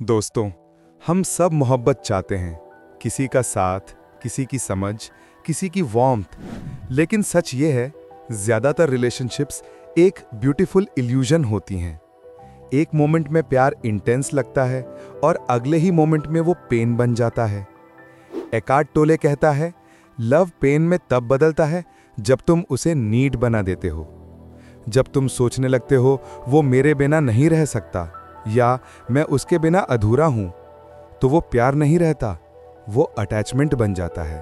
दोस्तों, हम सब मोहब्बत चाहते हैं। किसी का साथ, किसी की समझ, किसी की वार्मथ लेकिन सच ये है, ज़्यादातर रिलेशनशिप्स एक ब्यूटीफुल इल्यूजन होती हैं। एक मोमेंट में प्यार इंटेंस लगता है और अगले ही मोमेंट में वो पेन बन जाता है। एकार्ट टोले कहता है लव पेन में तब बदलता है जब तुम उसे नीड बना देते हो। जब तुम सोचने लगते हो, वो मेरे बिना नहीं रह सकता। या मैं उसके बिना अधूरा हूँ तो वो प्यार नहीं रहता, वो अटैचमेंट बन जाता है।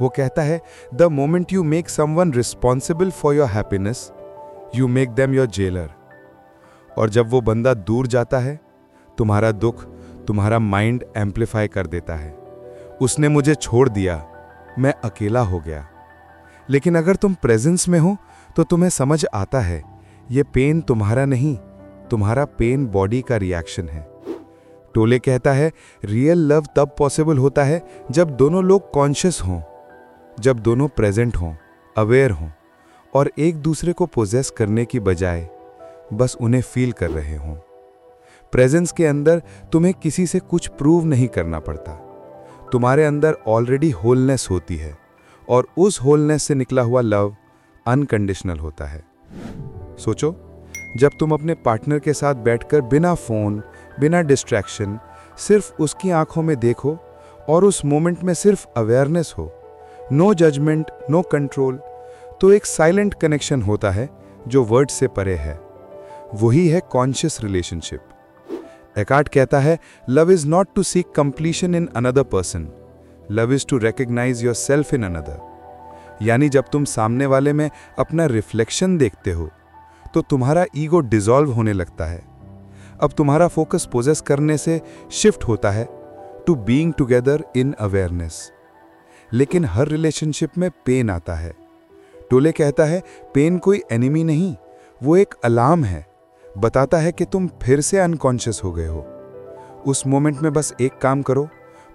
वो कहता है the moment you make someone responsible for your happiness you make them your jailer और जब वो बंदा दूर जाता है, तुम्हारा दुख तुम्हारा माइंड एम्पलीफाई कर देता है। उसने मुझे छोड़ दिया, मैं अकेला हो गया। लेकिन अगर तुम प्रेजेंस में हो तो तुम्हें समझ आता है, ये पेन तुम्हारा नहीं तुम्हारा पेन बॉडी का रिएक्शन है। टोले कहता है रियल लव तब पॉसिबल होता है जब दोनों लोग कॉन्शियस हों, जब दोनों प्रेजेंट हों अवेयर हों और एक दूसरे को पोजेस करने की बजाय बस उन्हें फील कर रहे हों। प्रेजेंस के अंदर तुम्हें किसी से कुछ प्रूव नहीं करना पड़ता। तुम्हारे अंदर ऑलरेडी होलनेस होती है और उस होलनेस से निकला हुआ लव अनकंडीशनल होता है। सोचो जब तुम अपने पार्टनर के साथ बैठकर बिना फ़ोन, बिना डिस्ट्रैक्शन सिर्फ़ उसकी आँखों में देखो और उस मोमेंट में सिर्फ़ अवेयरनेस हो नो जजमेंट नो कंट्रोल तो एक साइलेंट कनेक्शन होता है जो वर्ड से परे है। वही है कॉन्शियस रिलेशनशिप एकार्ट कहता है love is not to seek completion in another person love is to recognize yourself in another यानी जब तुम सामने वाले में अपना रिफ्लेक्शन देखते हो तो तुम्हारा ईगो डिजॉल्व होने लगता है। अब तुम्हारा फोकस पोजेस करने से शिफ्ट होता है to being together in awareness लेकिन हर रिलेशनशिप में पेन आता है। टोले कहता है पेन कोई एनिमी नहीं, वो एक अलार्म है। बताता है कि तुम फिर से अनकॉन्शियस हो गए हो। उस मोमेंट में बस एक काम करो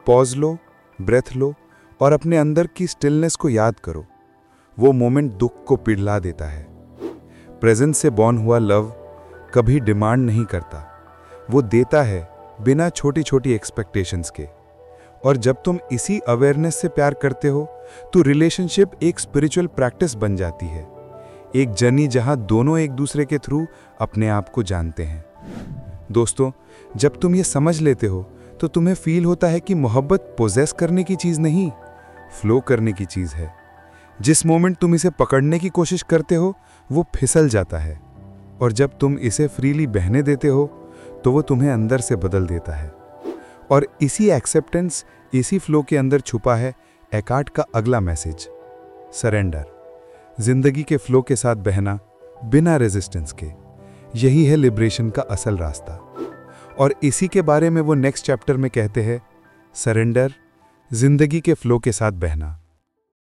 पॉज लो ब्रेथ लो और अपने अंदर की स्टिलनेस को याद करो। वो मोमेंट दुख को पिघला देता है। प्रेजेंस से बॉर्न हुआ लव कभी डिमांड नहीं करता। वो देता है बिना छोटी छोटी एक्सपेक्टेशंस के। और जब तुम इसी अवेयरनेस से प्यार करते हो तो रिलेशनशिप एक स्पिरिचुअल प्रैक्टिस बन जाती है। एक जर्नी जहाँ दोनों एक दूसरे के थ्रू अपने आप को जानते हैं। दोस्तों, जब तुम ये समझ लेते हो तो तुम्हें फील होता है कि मोहब्बत पोजेस करने की चीज़ नहीं फ्लो करने की चीज़ है। जिस मोमेंट तुम इसे पकड़ने की कोशिश करते हो, वो फिसल जाता है। और जब तुम इसे फ्रीली बहने देते हो तो वो तुम्हें अंदर से बदल देता है। और इसी एक्सेप्टेंस इसी फ्लो के अंदर छुपा है एकाट का अगला मैसेज सरेंडर ज़िंदगी के फ्लो के साथ बहना, बिना रेजिस्टेंस के, यही है लिब्रेशन का असल रास्ता। और इसी के बारे में वो नेक्स्ट चैप्टर में कहते हैं सरेंडर ज़िंदगी के फ्लो के साथ बहना।